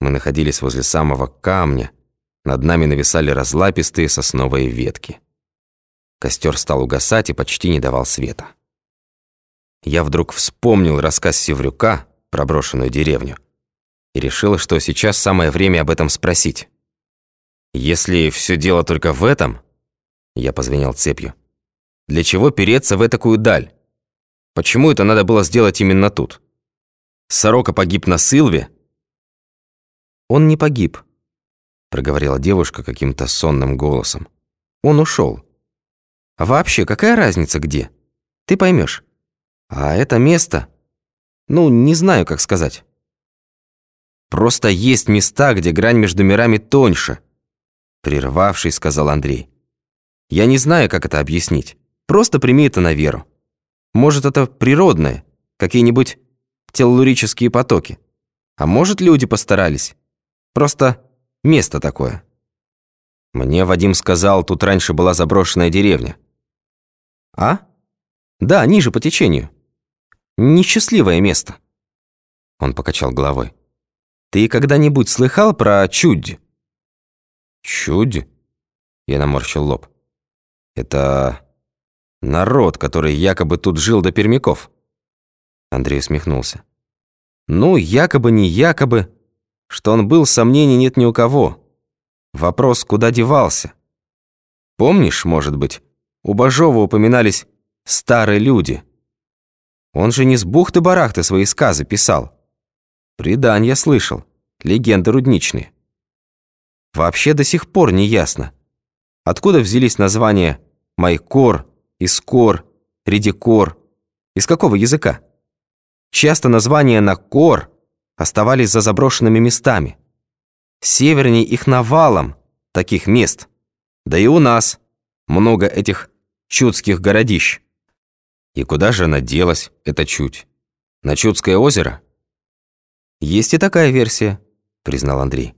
Мы находились возле самого камня, над нами нависали разлапистые сосновые ветки. Костер стал угасать и почти не давал света. Я вдруг вспомнил рассказ Севрюка про брошенную деревню и решил, что сейчас самое время об этом спросить. Если все дело только в этом, я позвенел цепью, для чего переться в такую даль? Почему это надо было сделать именно тут? Сорока погиб на Сылве? Он не погиб, проговорила девушка каким-то сонным голосом. Он ушел. А вообще, какая разница где? Ты поймешь. А это место... Ну, не знаю, как сказать. Просто есть места, где грань между мирами тоньше. Прервавший, сказал Андрей. Я не знаю, как это объяснить. Просто прими это на веру. Может, это природное, какие-нибудь теллурические потоки. А может, люди постарались. Просто место такое. Мне Вадим сказал, тут раньше была заброшенная деревня. А? Да, ниже по течению. Несчастливое место. Он покачал головой. Ты когда-нибудь слыхал про Чудь? Чудь? Я наморщил лоб. Это народ, который якобы тут жил до пермяков. Андрей усмехнулся. Ну, якобы не якобы. Что он был, сомнений нет ни у кого. Вопрос, куда девался? Помнишь, может быть, у Бажова упоминались старые люди. Он же не с бухты-барахты свои сказы писал. Предания слышал, легенды рудничные. Вообще до сих пор не ясно, откуда взялись названия Майкор, Искор, Редикор, из какого языка. Часто названия на «кор» оставались за заброшенными местами. Севернее их навалом таких мест. Да и у нас много этих чудских городищ. И куда же она делась, эта чуть? На Чудское озеро? Есть и такая версия, признал Андрей.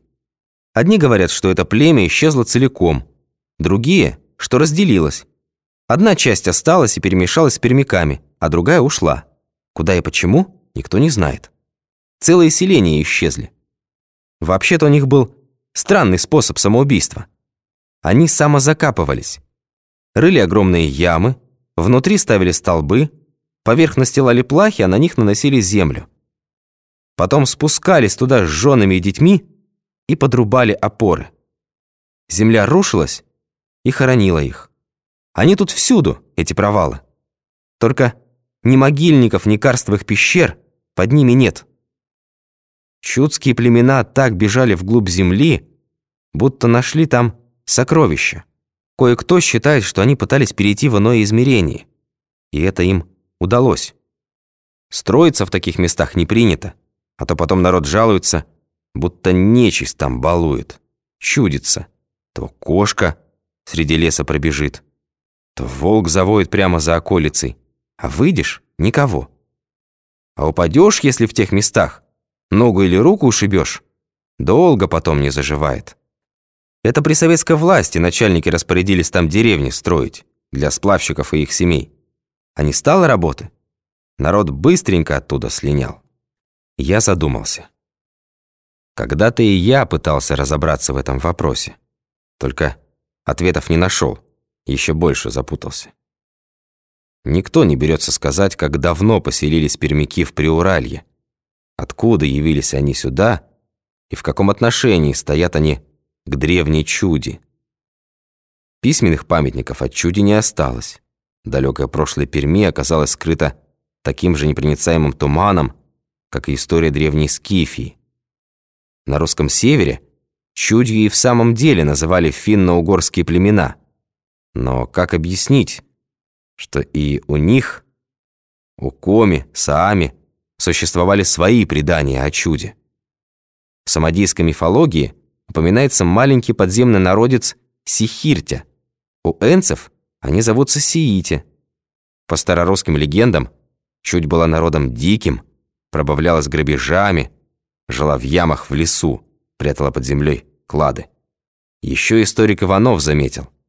Одни говорят, что это племя исчезло целиком, другие, что разделилось. Одна часть осталась и перемешалась с пермяками, а другая ушла. Куда и почему, никто не знает. Целые селения исчезли. Вообще-то у них был странный способ самоубийства. Они самозакапывались. Рыли огромные ямы, внутри ставили столбы, поверх настилали плахи, а на них наносили землю. Потом спускались туда с женами и детьми и подрубали опоры. Земля рушилась и хоронила их. Они тут всюду, эти провалы. Только ни могильников, ни карстовых пещер под ними нет. Чудские племена так бежали вглубь земли, будто нашли там сокровища. Кое-кто считает, что они пытались перейти в иное измерение. И это им удалось. Строиться в таких местах не принято, а то потом народ жалуется, будто нечисть там балует, чудится. То кошка среди леса пробежит, то волк завоет прямо за околицей, а выйдешь — никого. А упадешь, если в тех местах, ногу или руку ушибешь, долго потом не заживает. Это при советской власти начальники распорядились там деревни строить для сплавщиков и их семей. А не стало работы, народ быстренько оттуда слинял. Я задумался. Когда-то и я пытался разобраться в этом вопросе. Только ответов не нашел, еще больше запутался. Никто не берется сказать, как давно поселились пермяки в Приуралье, откуда явились они сюда и в каком отношении стоят они к древней чуде. Письменных памятников от чуди не осталось. Далекое прошлое Перми оказалось скрыто таким же непроницаемым туманом, как и история древней Скифии. На русском севере чудью и в самом деле называли финно-угорские племена. Но как объяснить, что и у них, у Коми, Саами, существовали свои предания о чуде? В самодийской мифологии упоминается маленький подземный народец Сихиртя. У энцев они зовутся Сиите. По старорусским легендам, чуть была народом диким, пробавлялась грабежами, жила в ямах в лесу, прятала под землей клады. Еще историк Иванов заметил –